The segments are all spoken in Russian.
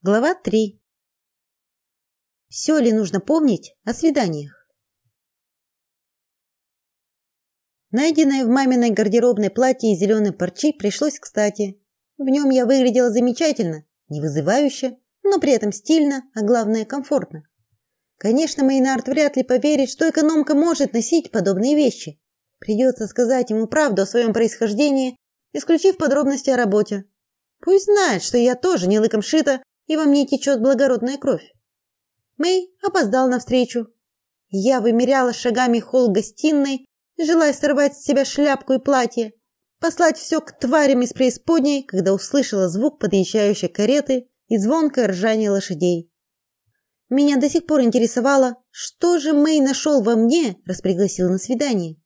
Глава 3. Все ли нужно помнить о свиданиях? Найденное в маминой гардеробной платье из зеленой парчи пришлось кстати. В нем я выглядела замечательно, не вызывающе, но при этом стильно, а главное комфортно. Конечно, Мейнард вряд ли поверит, что экономка может носить подобные вещи. Придется сказать ему правду о своем происхождении, исключив подробности о работе. Пусть знает, что я тоже не лыком шита и во мне течет благородная кровь. Мэй опоздал на встречу. Я вымеряла шагами холл гостиной, желая сорвать с себя шляпку и платье, послать все к тварям из преисподней, когда услышала звук подъезжающей кареты и звонкое ржание лошадей. Меня до сих пор интересовало, что же Мэй нашел во мне, раз пригласил на свидание.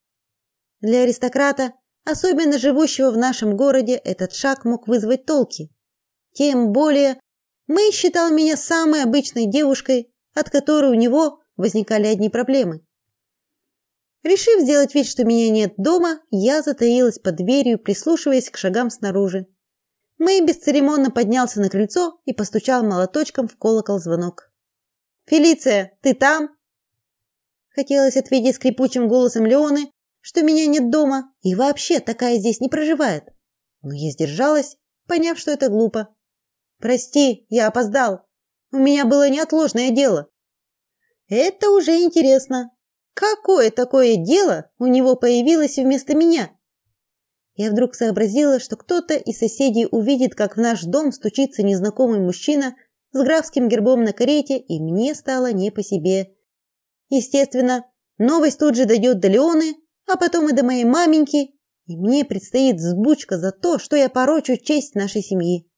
Для аристократа, особенно живущего в нашем городе, этот шаг мог вызвать толки. Тем более Мэй считал меня самой обычной девушкой, от которой у него возникали одни проблемы. Решив сделать вид, что меня нет дома, я затаилась под дверью, прислушиваясь к шагам снаружи. Мэй бесцеремонно поднялся на крыльцо и постучал молоточком в колокол звонок. «Фелиция, ты там?» Хотелось ответить скрипучим голосом Леоны, что меня нет дома и вообще такая здесь не проживает. Но я сдержалась, поняв, что это глупо. Прости, я опоздал. У меня было неотложное дело. Это уже интересно. Какое такое дело у него появилось вместо меня? Я вдруг сообразила, что кто-то из соседей увидит, как в наш дом стучится незнакомый мужчина с графским гербом на карете, и мне стало не по себе. Естественно, новость тут же дойдет до Леоны, а потом и до моей маменьки, и мне предстоит взбучка за то, что я порочу честь нашей семьи.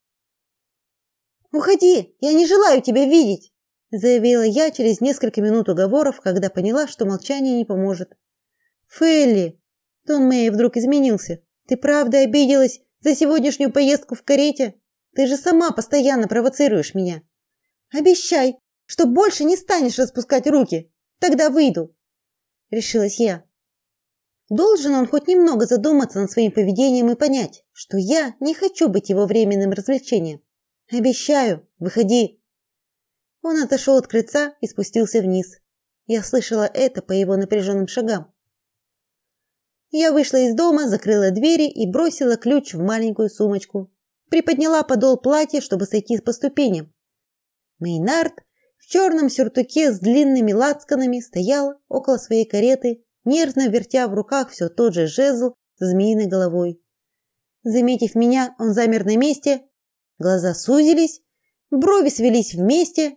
«Уходи! Я не желаю тебя видеть!» заявила я через несколько минут уговоров, когда поняла, что молчание не поможет. «Фелли!» Тон Мэй вдруг изменился. «Ты правда обиделась за сегодняшнюю поездку в карете? Ты же сама постоянно провоцируешь меня. Обещай, что больше не станешь распускать руки. Тогда выйду!» Решилась я. Должен он хоть немного задуматься над своим поведением и понять, что я не хочу быть его временным развлечением. Обещаю, выходи. Он отошел от крыльца и спустился вниз. Я слышала это по его напряженным шагам. Я вышла из дома, закрыла двери и бросила ключ в маленькую сумочку. Приподняла подол платья, чтобы сойти по ступеням. Мейнард в черном сюртуке с длинными лацканами стоял около своей кареты, нервно вертя в руках все тот же жезл с змеиной головой. Заметив меня, он замер на месте, Глаза сузились, брови свелись вместе.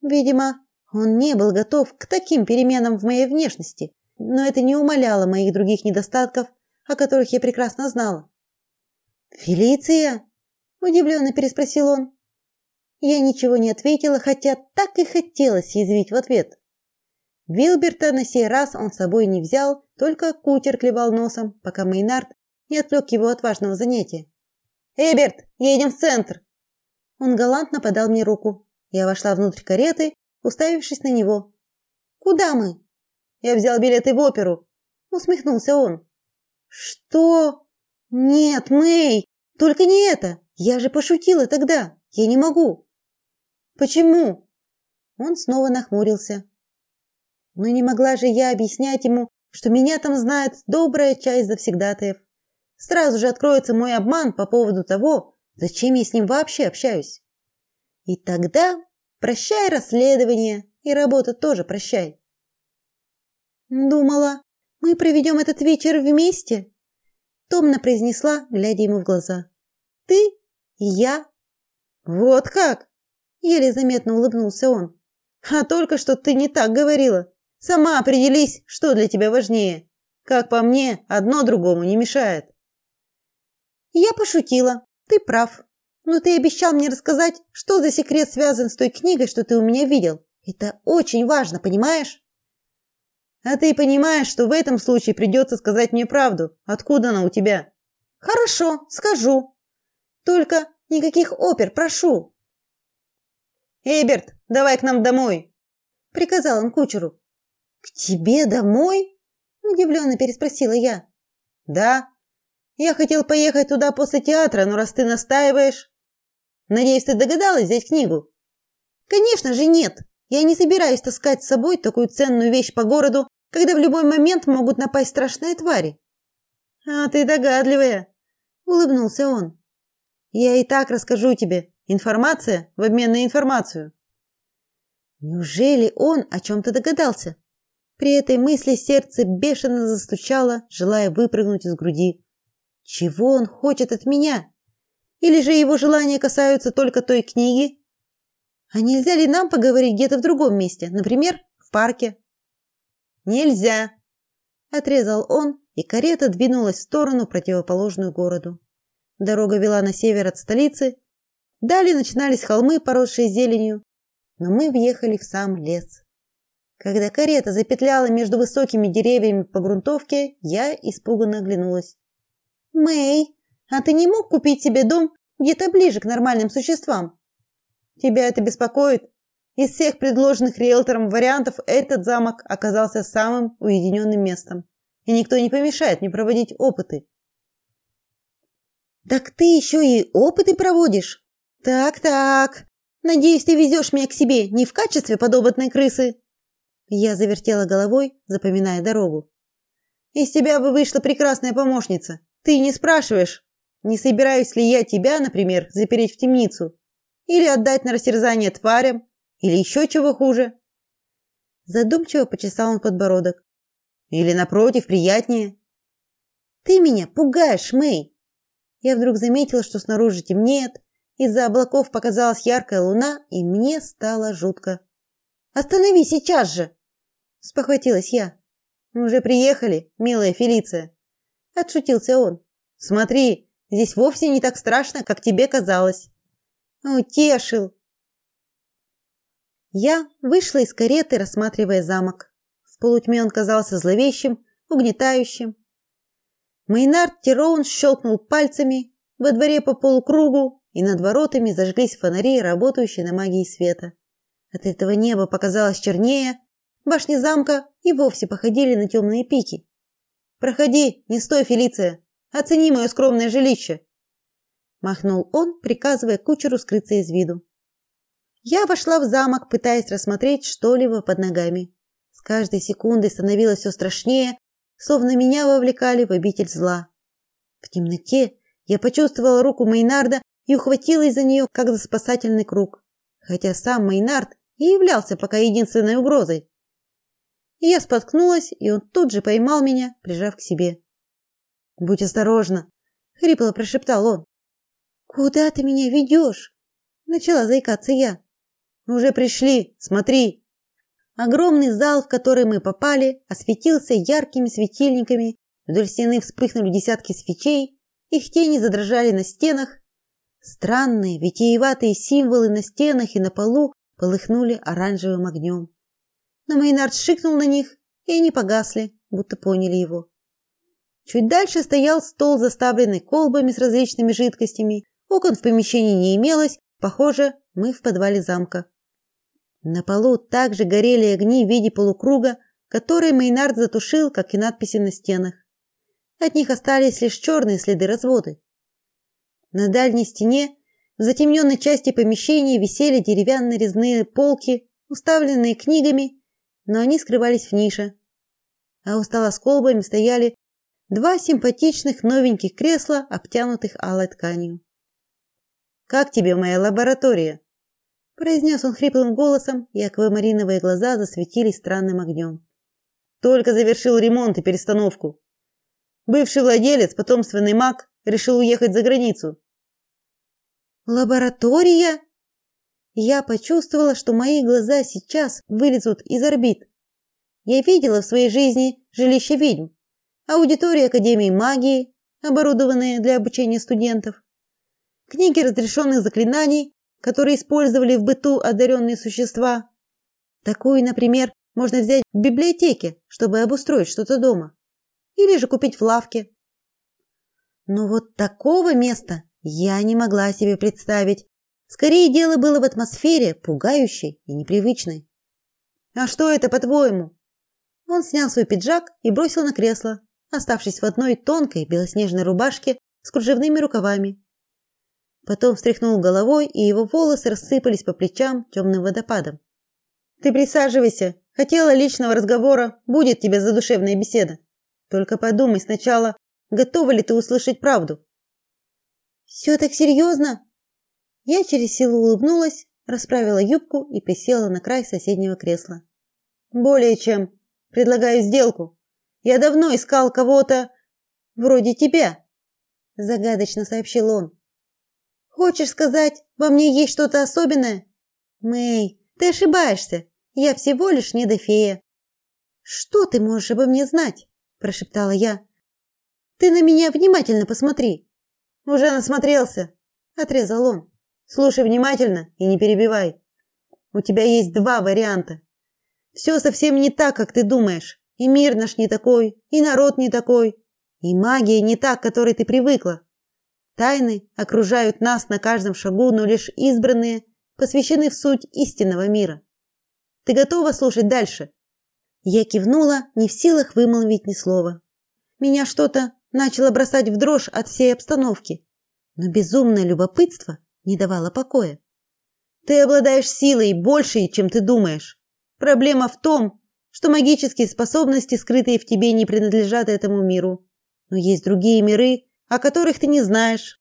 Видимо, он не был готов к таким переменам в моей внешности, но это не умаляло моих других недостатков, о которых я прекрасно знала. «Фелиция?» – удивленно переспросил он. Я ничего не ответила, хотя так и хотелось язвить в ответ. Вилберта на сей раз он с собой не взял, только кутер клевал носом, пока Мейнард не отвлек его от важного занятия. Эберт, едем в центр. Он галантно подал мне руку. Я вошла внутрь кареты, уставившись на него. Куда мы? Я взял билеты в оперу, усмехнулся он. Что? Нет, Мэй, только не это. Я же пошутила тогда. Я не могу. Почему? Он снова нахмурился. Но не могла же я объяснять ему, что меня там знает добрая часть завсегдатаев. Сразу же откроется мой обман по поводу того, зачем я с ним вообще общаюсь. И тогда прощай расследование, и работа тоже прощай. Думала, мы проведем этот вечер вместе, томно произнесла, глядя ему в глаза. Ты и я. Вот как? еле заметно улыбнулся он. А только что ты не так говорила. Сама определись, что для тебя важнее. Как по мне, одно другому не мешает. Я пошутила. Ты прав. Но ты обещал мне рассказать, что за секрет связан с той книгой, что ты у меня видел. Это очень важно, понимаешь? А ты понимаешь, что в этом случае придется сказать мне правду. Откуда она у тебя? Хорошо, скажу. Только никаких опер, прошу. Эберт, давай к нам домой, приказал он кучеру. К тебе домой? удивленно переспросила я. Да, я хотел поехать туда после театра, но раз ты настаиваешь... Надеюсь, ты догадалась взять книгу? Конечно же, нет. Я не собираюсь таскать с собой такую ценную вещь по городу, когда в любой момент могут напасть страшные твари. А ты догадливая, улыбнулся он. Я и так расскажу тебе. Информация в обмен на информацию. Неужели он о чем то догадался? При этой мысли сердце бешено застучало, желая выпрыгнуть из груди. Чего он хочет от меня? Или же его желания касаются только той книги? А нельзя ли нам поговорить где-то в другом месте, например, в парке? Нельзя, отрезал он, и карета двинулась в сторону противоположную городу. Дорога вела на север от столицы. Далее начинались холмы, поросшие зеленью, но мы въехали в сам лес. Когда карета запетляла между высокими деревьями по грунтовке, я испуганно оглянулась. Мэй, а ты не мог купить себе дом где-то ближе к нормальным существам? Тебя это беспокоит? Из всех предложенных риэлтором вариантов этот замок оказался самым уединенным местом, и никто не помешает мне проводить опыты. Так ты еще и опыты проводишь? Так-так. Надеюсь, ты везешь меня к себе не в качестве подопытной крысы. Я завертела головой, запоминая дорогу. Из тебя бы вышла прекрасная помощница. Ты не спрашиваешь, не собираюсь ли я тебя, например, запереть в темницу или отдать на растерзание тварям, или еще чего хуже. Задумчиво почесал он подбородок. Или напротив, приятнее. Ты меня пугаешь, Мэй. Я вдруг заметила, что снаружи темнеет, из-за облаков показалась яркая луна, и мне стало жутко. Останови сейчас же, спохватилась я. Мы уже приехали, милая Фелиция, отшутился он. Смотри, здесь вовсе не так страшно, как тебе казалось. Утешил. Я вышла из кареты, рассматривая замок. В полутьме он казался зловещим, угнетающим. Мейнард Тироун щелкнул пальцами, во дворе по полукругу, и над воротами зажглись фонари, работающие на магии света. От этого небо показалось чернее, Башни замка и вовсе походили на темные пики. Проходи, не стой, Фелиция. Оцени мое скромное жилище, махнул он, приказывая кучеру скрыться из виду. Я вошла в замок, пытаясь рассмотреть что-либо под ногами. С каждой секундой становилось все страшнее, словно меня вовлекали в обитель зла. В темноте я почувствовала руку Мейнарда и ухватилась за нее, как за спасательный круг, хотя сам Мейнард и являлся пока единственной угрозой. И я споткнулась, и он тут же поймал меня, прижав к себе. "Будь осторожна", хрипло прошептал он. "Куда ты меня ведешь?» начала заикаться я. "Уже пришли, смотри". Огромный зал, в который мы попали, осветился яркими светильниками. Вдоль стены вспыхнули десятки свечей, их тени задрожали на стенах. Странные, витиеватые символы на стенах и на полу полыхнули оранжевым огнем но Мейнард шикнул на них, и они погасли, будто поняли его. Чуть дальше стоял стол, заставленный колбами с различными жидкостями. Окон в помещении не имелось, похоже, мы в подвале замка. На полу также горели огни в виде полукруга, которые Мейнард затушил, как и надписи на стенах. От них остались лишь черные следы разводы. На дальней стене, в затемненной части помещения, висели деревянные резные полки, уставленные книгами но они скрывались в нише. А у стола с колбами стояли два симпатичных новеньких кресла, обтянутых алой тканью. Как тебе моя лаборатория? произнес он хриплым голосом, и аквамариновые глаза засветились странным огнем. Только завершил ремонт и перестановку. Бывший владелец, потомственный маг, решил уехать за границу. Лаборатория? Я почувствовала, что мои глаза сейчас вылезут из орбит. Я видела в своей жизни жилище ведьм, аудитории Академии магии, оборудованные для обучения студентов, книги разрешенных заклинаний, которые использовали в быту одаренные существа. Такую, например, можно взять в библиотеке, чтобы обустроить что-то дома, или же купить в лавке. Но вот такого места я не могла себе представить, Скорее дело было в атмосфере, пугающей и непривычной. А что это, по-твоему? Он снял свой пиджак и бросил на кресло, оставшись в одной тонкой белоснежной рубашке с кружевными рукавами. Потом встряхнул головой, и его волосы рассыпались по плечам темным водопадом. Ты присаживайся. Хотела личного разговора, будет тебе задушевная беседа. Только подумай сначала, готова ли ты услышать правду. Все так серьезно? Я через силу улыбнулась, расправила юбку и присела на край соседнего кресла. Более чем. Предлагаю сделку. Я давно искал кого-то вроде тебя, загадочно сообщил он. Хочешь сказать, во мне есть что-то особенное? Мэй, ты ошибаешься. Я всего лишь недофея. Что ты можешь обо мне знать? прошептала я. Ты на меня внимательно посмотри. Уже насмотрелся, отрезал он. Слушай внимательно и не перебивай. У тебя есть два варианта. Все совсем не так, как ты думаешь. И мир наш не такой, и народ не такой, и магия не та, к которой ты привыкла. Тайны окружают нас на каждом шагу, но лишь избранные посвящены в суть истинного мира. Ты готова слушать дальше? Я кивнула, не в силах вымолвить ни слова. Меня что-то начало бросать в дрожь от всей обстановки, но безумное любопытство не давало покоя. Ты обладаешь силой большей, чем ты думаешь. Проблема в том, что магические способности, скрытые в тебе, не принадлежат этому миру. Но есть другие миры, о которых ты не знаешь.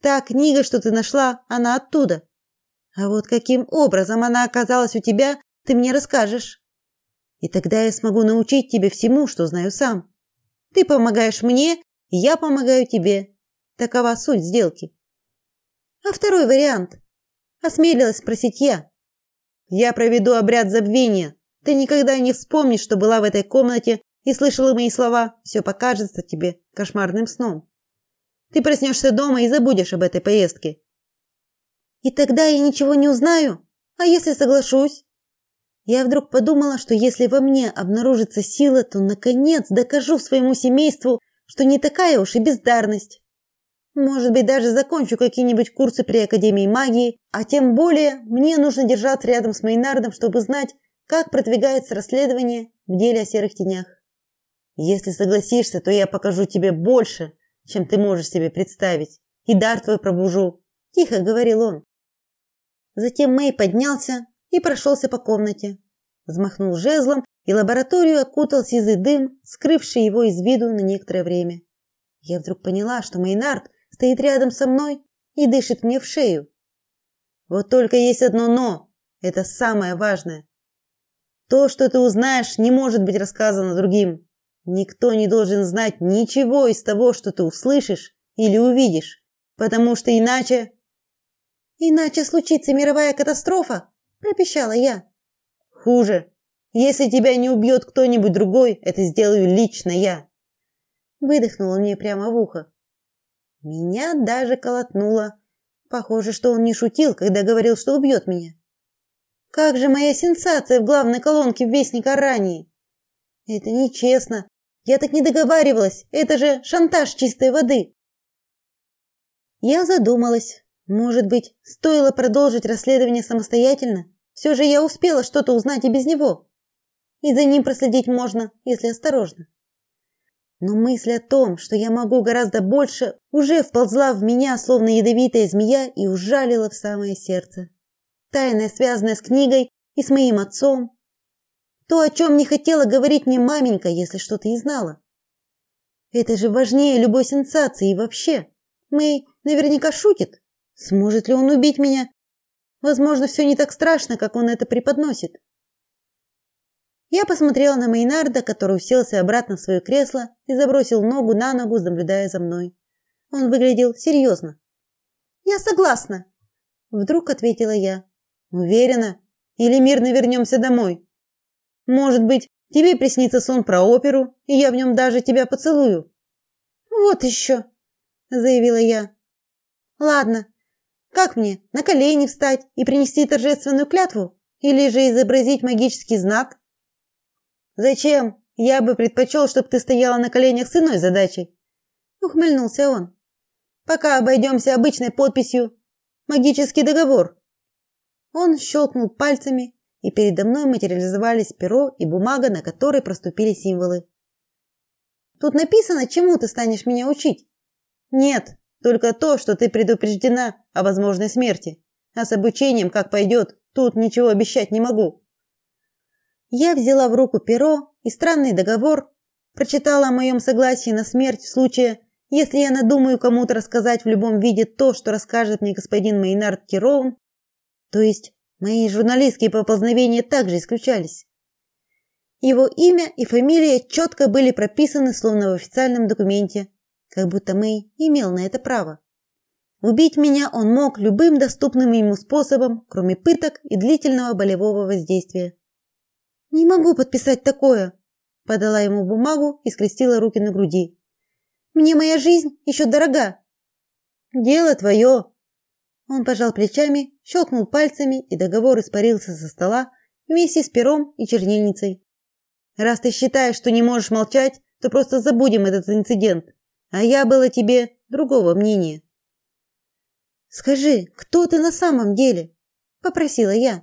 Та книга, что ты нашла, она оттуда. А вот каким образом она оказалась у тебя, ты мне расскажешь. И тогда я смогу научить тебя всему, что знаю сам. Ты помогаешь мне, я помогаю тебе. Такова суть сделки. А второй вариант? Осмелилась спросить я. Я проведу обряд забвения. Ты никогда не вспомнишь, что была в этой комнате и слышала мои слова. Все покажется тебе кошмарным сном. Ты проснешься дома и забудешь об этой поездке. И тогда я ничего не узнаю. А если соглашусь? Я вдруг подумала, что если во мне обнаружится сила, то наконец докажу своему семейству, что не такая уж и бездарность. Может быть, даже закончу какие-нибудь курсы при Академии магии, а тем более мне нужно держаться рядом с Мейнардом, чтобы знать, как продвигается расследование в деле о серых тенях. Если согласишься, то я покажу тебе больше, чем ты можешь себе представить, и дар твой пробужу, тихо говорил он. Затем Мэй поднялся и прошелся по комнате. Взмахнул жезлом, и лабораторию окутал сизый дым, скрывший его из виду на некоторое время. Я вдруг поняла, что Мейнард стоит рядом со мной и дышит мне в шею. Вот только есть одно но. Это самое важное. То, что ты узнаешь, не может быть рассказано другим. Никто не должен знать ничего из того, что ты услышишь или увидишь, потому что иначе иначе случится мировая катастрофа, пропищала я. Хуже. Если тебя не убьет кто-нибудь другой, это сделаю лично я. Выдохнула мне прямо в ухо. Меня даже колотнуло. Похоже, что он не шутил, когда говорил, что убьет меня. Как же моя сенсация в главной колонке Вестника ранее? Это нечестно. Я так не договаривалась. Это же шантаж чистой воды. Я задумалась. Может быть, стоило продолжить расследование самостоятельно? Все же я успела что-то узнать и без него. И за ним проследить можно, если осторожно. Но мысль о том, что я могу гораздо больше, уже вползла в меня, словно ядовитая змея, и ужалила в самое сердце. Тайное, связанное с книгой и с моим отцом. То, о чем не хотела говорить мне маменька, если что-то и знала. Это же важнее любой сенсации и вообще. Мэй наверняка шутит. Сможет ли он убить меня, Возможно, все не так страшно, как он это преподносит. Я посмотрела на Мейнарда, который уселся обратно в свое кресло и забросил ногу на ногу, наблюдая за мной. Он выглядел серьезно. "Я согласна", вдруг ответила я. "Уверена? Или мирно вернемся домой? Может быть, тебе приснится сон про оперу, и я в нем даже тебя поцелую?" "Вот еще», – заявила я. "Ладно, как мне, на колени встать и принести торжественную клятву? Или же изобразить магический знак? Зачем? Я бы предпочел, чтобы ты стояла на коленях с иной задачей. Ухмыльнулся он. Пока обойдемся обычной подписью «Магический договор». Он щелкнул пальцами, и передо мной материализовались перо и бумага, на которой проступили символы. Тут написано, чему ты станешь меня учить? Нет, Только то, что ты предупреждена о возможной смерти. А с обучением как пойдет, тут ничего обещать не могу. Я взяла в руку перо и странный договор, прочитала о моем согласии на смерть в случае, если я надумаю кому-то рассказать в любом виде то, что расскажет мне господин Мейнард Тироун, то есть мои журналистские поползновения также исключались. Его имя и фамилия четко были прописаны словно в официальном документе, как будто Мэй имел на это право. Убить меня он мог любым доступным ему способом, кроме пыток и длительного болевого воздействия. Не могу подписать такое, подала ему бумагу и скрестила руки на груди. Мне моя жизнь еще дорога. Дело твое. Он пожал плечами, щелкнул пальцами, и договор испарился со стола вместе с пером и чернильницей. Раз ты считаешь, что не можешь молчать, то просто забудем этот инцидент. А я была тебе другого мнения. Скажи, кто ты на самом деле? попросила я.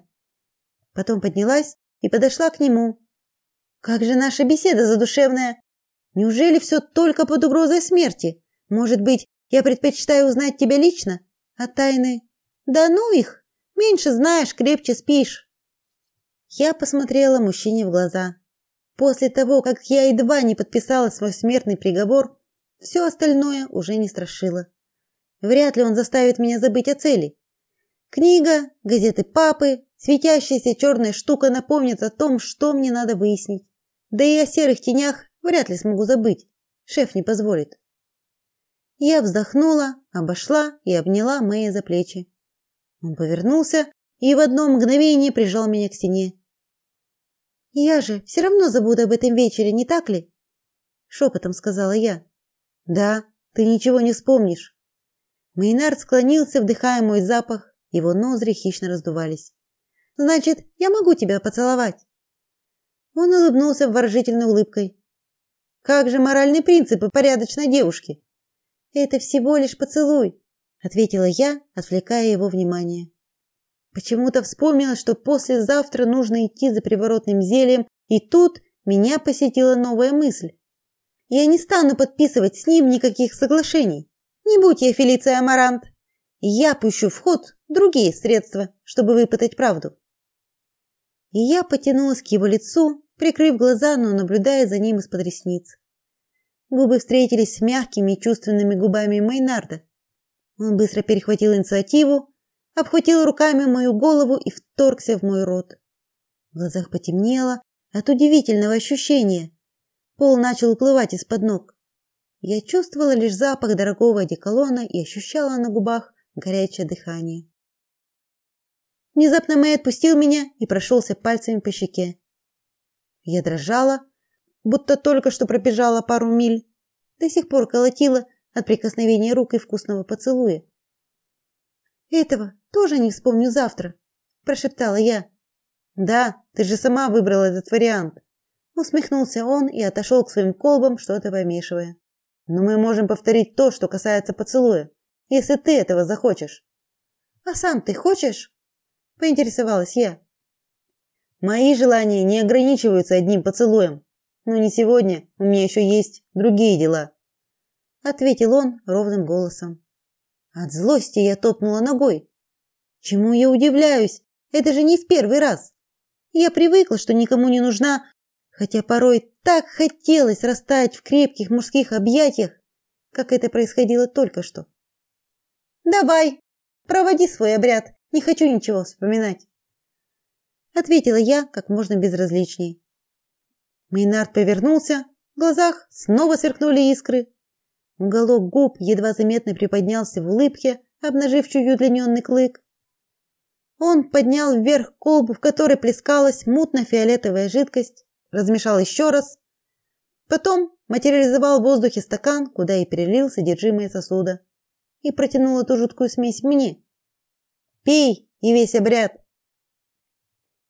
Потом поднялась и подошла к нему. Как же наша беседа задушевная. Неужели все только под угрозой смерти? Может быть, я предпочитаю узнать тебя лично, а тайны Да ну их. Меньше знаешь, крепче спишь. Я посмотрела мужчине в глаза. После того, как я едва не подписала свой смертный приговор, все остальное уже не страшило. Вряд ли он заставит меня забыть о цели. Книга, газеты папы, Светящаяся черная штука напомнит о том, что мне надо выяснить. Да и о серых тенях вряд ли смогу забыть. Шеф не позволит. Я вздохнула, обошла и обняла Мэя за плечи. Он повернулся и в одно мгновение прижал меня к стене. Я же все равно забуду об этом вечере, не так ли? шепотом сказала я. Да, ты ничего не вспомнишь. Мейнард склонился, вдыхая мой запах, его ноздри хищно раздувались. Значит, я могу тебя поцеловать. Он улыбнулся обворожительной улыбкой. Как же моральные принципы порядочной девушки? Это всего лишь поцелуй, ответила я, отвлекая его внимание. Почему-то вспомнила, что послезавтра нужно идти за приворотным зельем, и тут меня посетила новая мысль. Я не стану подписывать с ним никаких соглашений. Не будь я Фелиция Амарант. Я пущу в ход другие средства, чтобы выпытать правду и я потянулась к его лицу, прикрыв глаза, но наблюдая за ним из-под ресниц. Губы встретились с мягкими и чувственными губами Мейнарда. Он быстро перехватил инициативу, обхватил руками мою голову и вторгся в мой рот. В глазах потемнело от удивительного ощущения. Пол начал уплывать из-под ног. Я чувствовала лишь запах дорогого одеколона и ощущала на губах горячее дыхание. Внезапно Мэй отпустил меня и прошелся пальцами по щеке. Я дрожала, будто только что пробежала пару миль. До сих пор колотила от прикосновения рук и вкусного поцелуя. Этого тоже не вспомню завтра, прошептала я. Да, ты же сама выбрала этот вариант. Усмехнулся он и отошел к своим колбам, что-то помешивая. Но мы можем повторить то, что касается поцелуя, если ты этого захочешь. А сам ты хочешь? поинтересовалась я. Мои желания не ограничиваются одним поцелуем. Но не сегодня, у меня еще есть другие дела, ответил он ровным голосом. От злости я топнула ногой. Чему я удивляюсь? Это же не в первый раз. Я привыкла, что никому не нужна, хотя порой так хотелось растаять в крепких мужских объятиях, как это происходило только что. Давай, проводи свой обряд, не хочу ничего вспоминать, ответила я как можно безразличней. Мейнард повернулся, в глазах снова сверкнули искры. Уголок губ едва заметно приподнялся в улыбке, обнажив чуть удлиненный клык. Он поднял вверх колбу, в которой плескалась мутно-фиолетовая жидкость, размешал еще раз, потом материализовал в воздухе стакан, куда и перелил содержимое сосуда, и протянул эту жуткую смесь мне. Пей и весь обряд.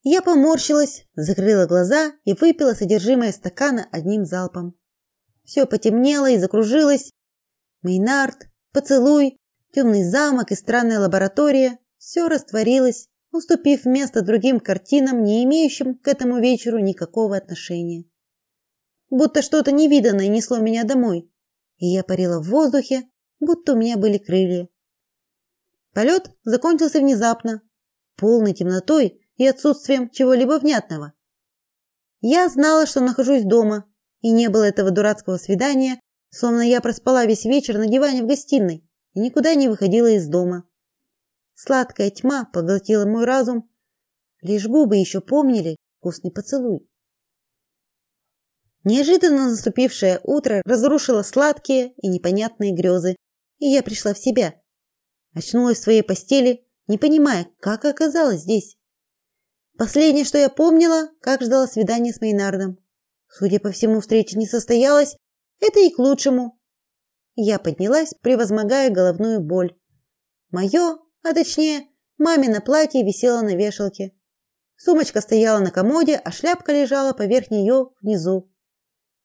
Я поморщилась, закрыла глаза и выпила содержимое стакана одним залпом. Все потемнело и закружилось. Мейнард, поцелуй, темный замок и странная лаборатория все растворилось, уступив место другим картинам, не имеющим к этому вечеру никакого отношения. Будто что-то невиданное несло меня домой, и я парила в воздухе, будто у меня были крылья. Полет закончился внезапно, полной темнотой и отсутствием чего-либо внятного. Я знала, что нахожусь дома, и не было этого дурацкого свидания, словно я проспала весь вечер на диване в гостиной и никуда не выходила из дома. Сладкая тьма поглотила мой разум, лишь губы еще помнили вкусный поцелуй. Неожиданно наступившее утро разрушило сладкие и непонятные грезы, и я пришла в себя. Очнулась в своей постели, не понимая, как оказалась здесь. Последнее, что я помнила, как ждала свидания с Мейнардом. Судя по всему, встреча не состоялась, это и к лучшему. Я поднялась, превозмогая головную боль. Мое, а точнее, мамино платье висело на вешалке. Сумочка стояла на комоде, а шляпка лежала поверх нее внизу.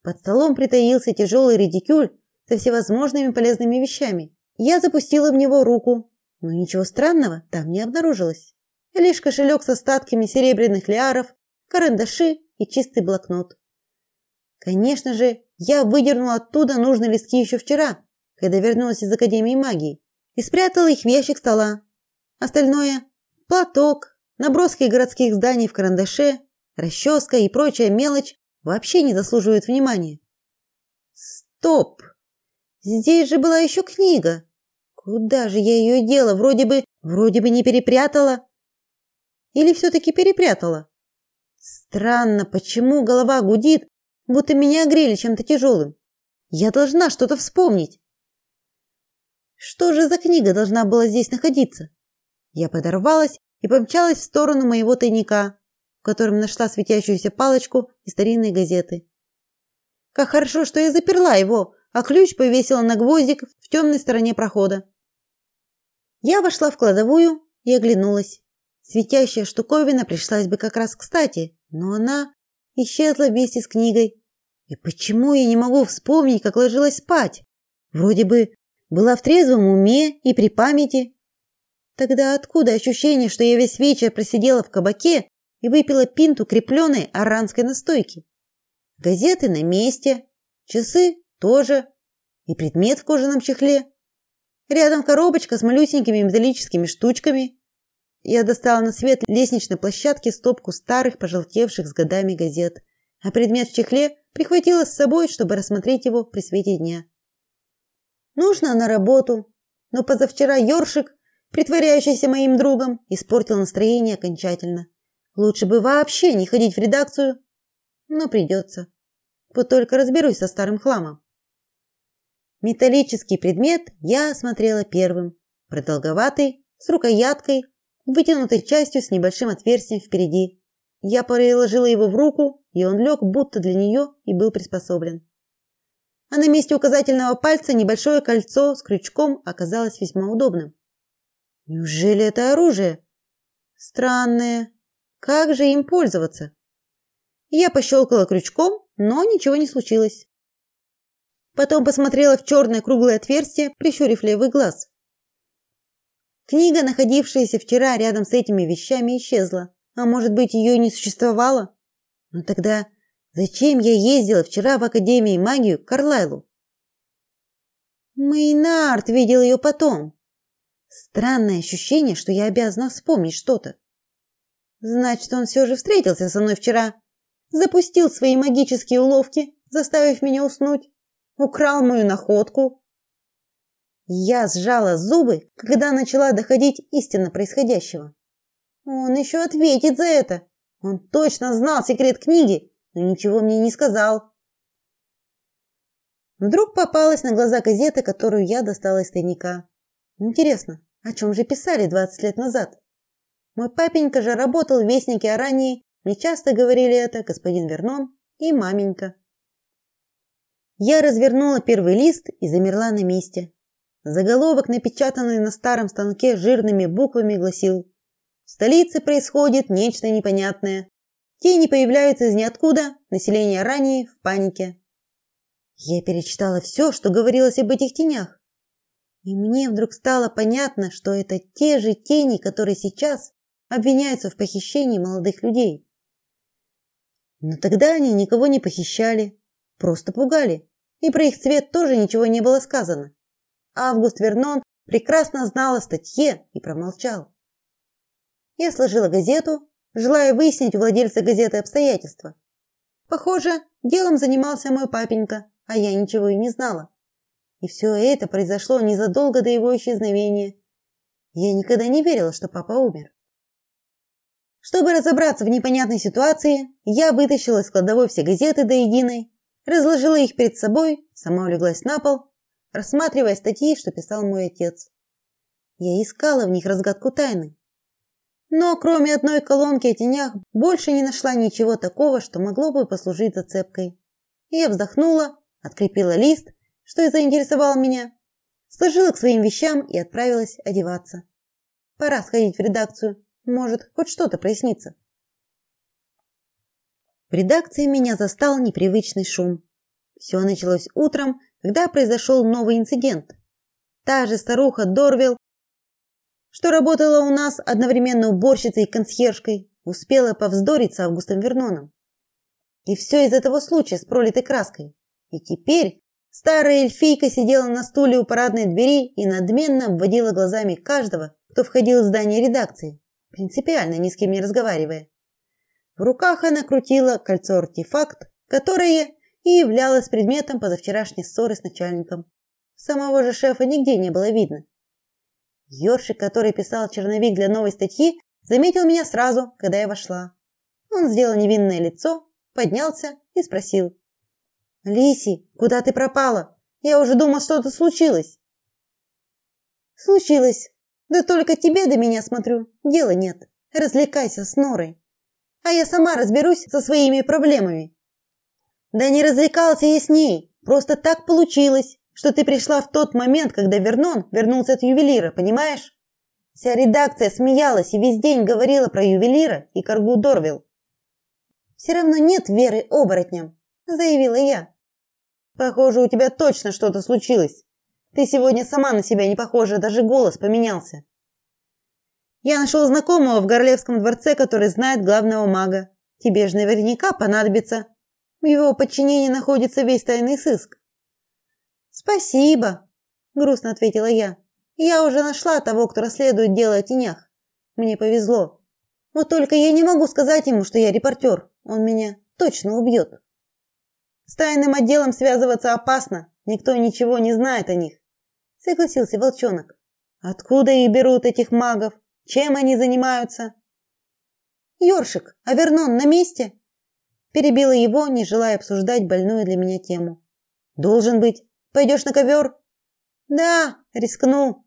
Под столом притаился тяжелый редикюль со всевозможными полезными вещами. Я запустила в него руку, но ничего странного там не обнаружилось. Лишь кошелек с остатками серебряных лиаров, карандаши и чистый блокнот. Конечно же, я выдернула оттуда нужные листки еще вчера, когда вернулась из Академии магии, и спрятала их в ящик стола. Остальное – платок, наброски городских зданий в карандаше, расческа и прочая мелочь вообще не заслуживают внимания. Стоп! Здесь же была еще книга. Куда же я ее дела? Вроде бы, вроде бы не перепрятала. Или все-таки перепрятала? Странно, почему голова гудит, будто меня огрели чем-то тяжелым. Я должна что-то вспомнить. Что же за книга должна была здесь находиться? Я подорвалась и помчалась в сторону моего тайника, в котором нашла светящуюся палочку и старинные газеты. Как хорошо, что я заперла его, а ключ повесила на гвоздик в темной стороне прохода. Я вошла в кладовую и оглянулась. Светящая штуковина пришлась бы как раз кстати, но она исчезла вместе с книгой. И почему я не могу вспомнить, как ложилась спать? Вроде бы была в трезвом уме и при памяти. Тогда откуда ощущение, что я весь вечер просидела в кабаке и выпила пинту крепленной аранской настойки? Газеты на месте, часы тоже, и предмет в кожаном чехле. Рядом коробочка с малюсенькими металлическими штучками. Я достала на свет лестничной площадки стопку старых, пожелтевших с годами газет, а предмет в чехле прихватила с собой, чтобы рассмотреть его при свете дня. Нужно на работу, но позавчера Ёршик, притворяющийся моим другом, испортил настроение окончательно. Лучше бы вообще не ходить в редакцию, но придется. Вот только разберусь со старым хламом. Металлический предмет я осмотрела первым. Продолговатый, с рукояткой, вытянутой частью с небольшим отверстием впереди. Я переложила его в руку, и он лег будто для нее и был приспособлен. А на месте указательного пальца небольшое кольцо с крючком оказалось весьма удобным. Неужели это оружие? Странное. Как же им пользоваться? Я пощелкала крючком, но ничего не случилось. Потом посмотрела в черное круглое отверстие, прищурив левый глаз. Книга, находившаяся вчера рядом с этими вещами, исчезла. А может быть, ее и не существовало? Но тогда зачем я ездила вчера в Академию магию к Карлайлу? Мейнард видел ее потом. Странное ощущение, что я обязана вспомнить что-то. Значит, он все же встретился со мной вчера, запустил свои магические уловки, заставив меня уснуть, украл мою находку, я сжала зубы, когда начала доходить истина происходящего. Он еще ответит за это. Он точно знал секрет книги, но ничего мне не сказал. Вдруг попалась на глаза газета, которую я достала из тайника. Интересно, о чем же писали 20 лет назад? Мой папенька же работал в Вестнике Арании, мне часто говорили это господин Вернон и маменька. Я развернула первый лист и замерла на месте. Заголовок, напечатанный на старом станке жирными буквами, гласил: "В столице происходит нечто непонятное. Тени появляются из ниоткуда, население ранее в панике". Я перечитала все, что говорилось об этих тенях. И мне вдруг стало понятно, что это те же тени, которые сейчас обвиняются в похищении молодых людей. Но тогда они никого не похищали, просто пугали, и про их цвет тоже ничего не было сказано. Август Вернон прекрасно знал о статье и промолчал. Я сложила газету, желая выяснить у владельца газеты обстоятельства. Похоже, делом занимался мой папенька, а я ничего и не знала. И все это произошло незадолго до его исчезновения. Я никогда не верила, что папа умер. Чтобы разобраться в непонятной ситуации, я вытащила из кладовой все газеты до единой, разложила их перед собой, сама улеглась на пол, рассматривая статьи, что писал мой отец. Я искала в них разгадку тайны. Но кроме одной колонки о тенях, больше не нашла ничего такого, что могло бы послужить зацепкой. Я вздохнула, открепила лист, что и заинтересовал меня, сложила к своим вещам и отправилась одеваться. Пора сходить в редакцию, может, хоть что-то прояснится. В редакции меня застал непривычный шум. Все началось утром, когда произошел новый инцидент. Та же старуха Дорвилл, что работала у нас одновременно уборщицей и консьержкой, успела повздорить с Августом Верноном. И все из этого случая с пролитой краской. И теперь старая эльфийка сидела на стуле у парадной двери и надменно обводила глазами каждого, кто входил в здание редакции, принципиально ни с кем не разговаривая. В руках она крутила кольцо-артефакт, которое и являлось предметом позавчерашней ссоры с начальником. Самого же шефа нигде не было видно. Ёршик, который писал черновик для новой статьи, заметил меня сразу, когда я вошла. Он сделал невинное лицо, поднялся и спросил: "Лиси, куда ты пропала? Я уже думал, что-то случилось". "Случилось. Да только тебе до меня смотрю, дела нет. Развлекайся с Норой, а я сама разберусь со своими проблемами". Да не развлекался я с ней, просто так получилось, что ты пришла в тот момент, когда Вернон вернулся от ювелира, понимаешь? Вся редакция смеялась и весь день говорила про ювелира и Каргу Дорвилл. Все равно нет веры оборотням, заявила я. Похоже, у тебя точно что-то случилось. Ты сегодня сама на себя не похожа, даже голос поменялся. Я нашел знакомого в Горлевском дворце, который знает главного мага. Тебе же наверняка понадобится. В его подчинении находится весь тайный сыск. Спасибо, грустно ответила я. Я уже нашла того, кто расследует дело о тенях. Мне повезло. Вот только я не могу сказать ему, что я репортер. Он меня точно убьет. С тайным отделом связываться опасно. Никто ничего не знает о них. Согласился волчонок. Откуда их берут этих магов? Чем они занимаются? Ёршик, а Вернон на месте? Перебила его, не желая обсуждать больную для меня тему. Должен быть. Пойдешь на ковер?» «Да, рискну».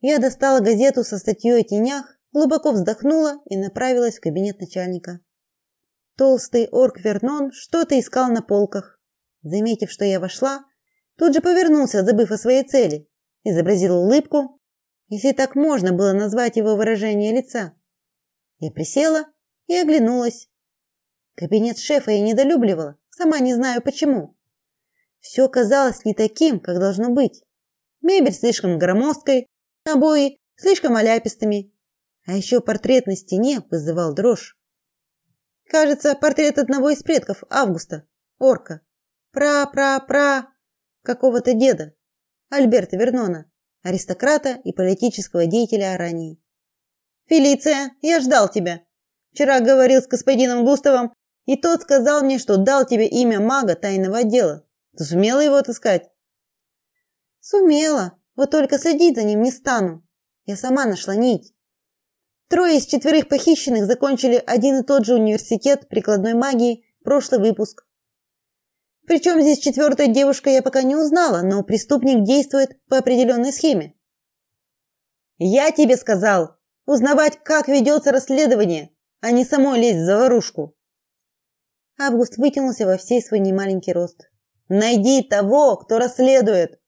Я достала газету со статьей о тенях, глубоко вздохнула и направилась в кабинет начальника. Толстый орк Вернон что-то искал на полках. Заметив, что я вошла, тут же повернулся, забыв о своей цели, изобразил улыбку, если так можно было назвать его выражение лица. Я присела и оглянулась. Кабинет шефа я недолюбливала, сама не знаю почему. Все казалось не таким, как должно быть. Мебель слишком громоздкой, обои слишком оляпистыми, а еще портрет на стене вызывал дрожь. Кажется, портрет одного из предков Августа, орка, пра-пра-пра какого-то деда, Альберта Вернона, аристократа и политического деятеля Арании. Фелиция, я ждал тебя. Вчера говорил с господином Густавом, и тот сказал мне, что дал тебе имя мага тайного отдела. Ты сумела его отыскать? Сумела. Вот только следить за ним не стану. Я сама нашла нить. Трое из четверых похищенных закончили один и тот же университет прикладной магии, прошлый выпуск. Причем здесь четвертая девушка я пока не узнала, но преступник действует по определенной схеме. Я тебе сказал, узнавать, как ведется расследование, а не самой лезть в заварушку. Август вытянулся во всей свой немаленький рост. Найди того, кто расследует.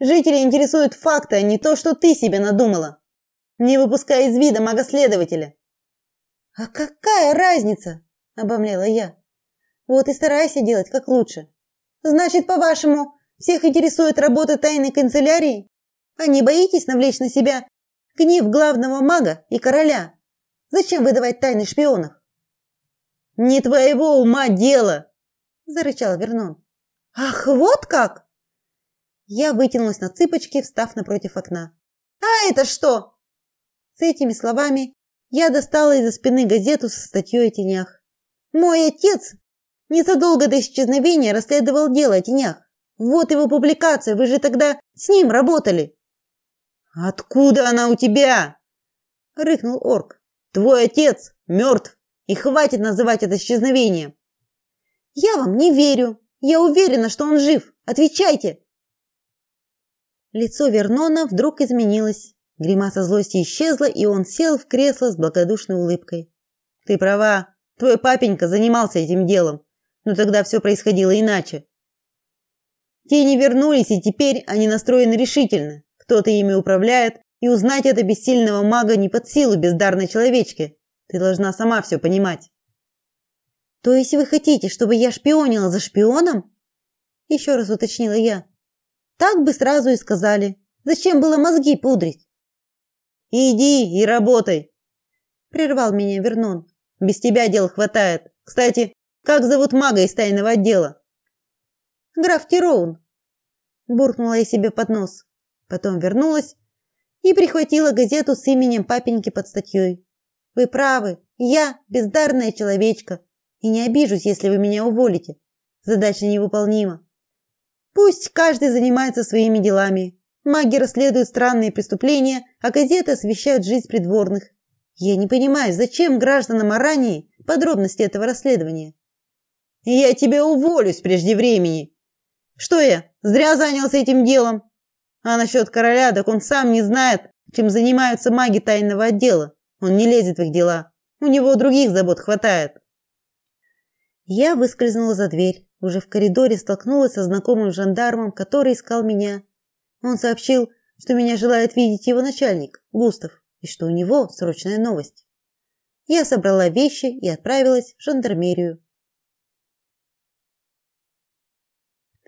Жители интересуют факты, а не то, что ты себе надумала. Не выпускай из вида мага-следователя. А какая разница? обомлела я. Вот и старайся делать как лучше. Значит, по-вашему, всех интересует работа тайной канцелярии? А не боитесь навлечь на себя гнев главного мага и короля? Зачем выдавать тайны шпионов? Не твоего ума дело, зарычал Вернон. Ах, вот как! Я вытянулась на цыпочки, встав напротив окна. А это что? С этими словами я достала из-за спины газету со статьей о тенях. Мой отец незадолго до исчезновения расследовал дело о тенях. Вот его публикация, вы же тогда с ним работали. Откуда она у тебя? рыкнул орк. Твой отец мертв, и хватит называть это исчезновением. Я вам не верю. Я уверена, что он жив. Отвечайте. Лицо Вернона вдруг изменилось. Гримаса злости исчезла, и он сел в кресло с благодушной улыбкой. Ты права. Твой папенька занимался этим делом, но тогда все происходило иначе. Тени вернулись, и теперь они настроены решительно. Кто-то ими управляет, и узнать это бессильного мага не под силу бездарной человечке. Ты должна сама все понимать. То есть вы хотите, чтобы я шпионила за шпионом? Еще раз уточнила я. Так бы сразу и сказали. Зачем было мозги пудрить? Иди и работай, прервал меня Вернон. Без тебя дел хватает. Кстати, как зовут мага из тайного отдела? Граф Тироун. Буркнула я себе под нос. Потом вернулась и прихватила газету с именем папеньки под статьей. Вы правы, я бездарная человечка, и не обижусь, если вы меня уволите. Задача невыполнима. Пусть каждый занимается своими делами. Маги расследуют странные преступления, а газеты освещают жизнь придворных. Я не понимаю, зачем гражданам Арании подробности этого расследования. Я тебя уволюсь прежде времени. Что я, зря занялся этим делом? А насчет короля, так он сам не знает, чем занимаются маги тайного отдела. Он не лезет в их дела. У него других забот хватает. Я выскользнула за дверь. Уже в коридоре столкнулась со знакомым жандармом, который искал меня. Он сообщил, что меня желает видеть его начальник, Густав, и что у него срочная новость. Я собрала вещи и отправилась в жандармерию.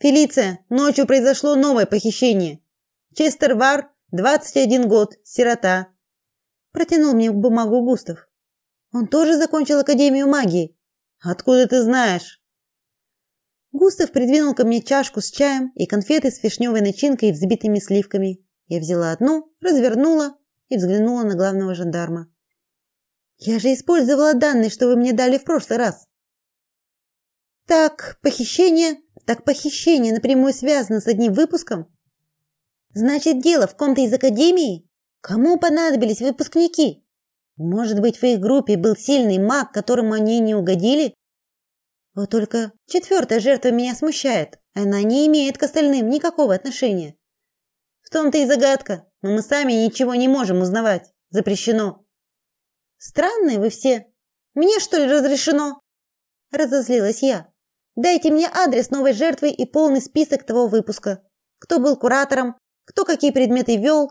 Фелиция, ночью произошло новое похищение. Честер Вар, 21 год, сирота. Протянул мне бумагу Густав. Он тоже закончил Академию магии. Откуда ты знаешь? Густав придвинул ко мне чашку с чаем и конфеты с вишневой начинкой и взбитыми сливками. Я взяла одну, развернула и взглянула на главного жандарма. Я же использовала данные, что вы мне дали в прошлый раз. Так, похищение, так похищение напрямую связано с одним выпуском? Значит, дело в ком-то из академии? Кому понадобились выпускники? Может быть, в их группе был сильный маг, которому они не угодили? Вот только четвертая жертва меня смущает. Она не имеет к остальным никакого отношения. В том-то и загадка, но мы сами ничего не можем узнавать. Запрещено. Странные вы все. Мне что ли разрешено? Разозлилась я. Дайте мне адрес новой жертвы и полный список того выпуска. Кто был куратором, кто какие предметы вел.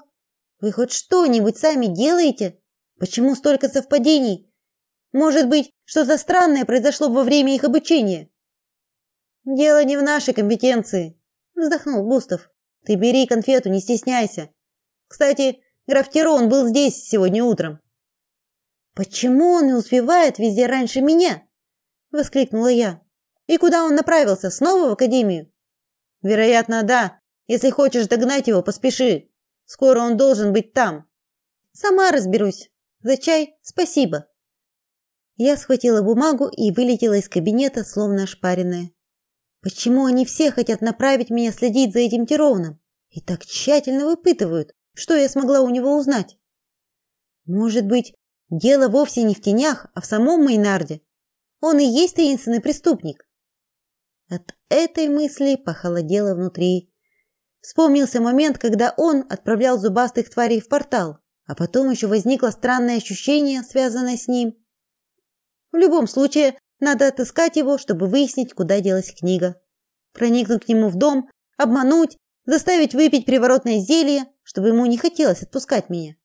Вы хоть что-нибудь сами делаете? Почему столько совпадений? Может быть, что-то странное произошло во время их обучения? Дело не в нашей компетенции, вздохнул Густав. Ты бери конфету, не стесняйся. Кстати, граф Тирон был здесь сегодня утром. Почему он не успевает везде раньше меня? воскликнула я. И куда он направился? Снова в академию? Вероятно, да. Если хочешь догнать его, поспеши. Скоро он должен быть там. Сама разберусь. За чай спасибо. Я схватила бумагу и вылетела из кабинета, словно ошпаренная. Почему они все хотят направить меня следить за этим Тировным и так тщательно выпытывают, что я смогла у него узнать? Может быть, дело вовсе не в тенях, а в самом Мейнарде? Он и есть таинственный преступник. От этой мысли похолодело внутри. Вспомнился момент, когда он отправлял зубастых тварей в портал, а потом еще возникло странное ощущение, связанное с ним. В любом случае, надо отыскать его, чтобы выяснить, куда делась книга. Проникнуть к нему в дом, обмануть, заставить выпить приворотное зелье, чтобы ему не хотелось отпускать меня.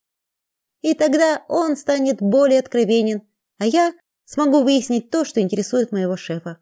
И тогда он станет более откровенен, а я смогу выяснить то, что интересует моего шефа.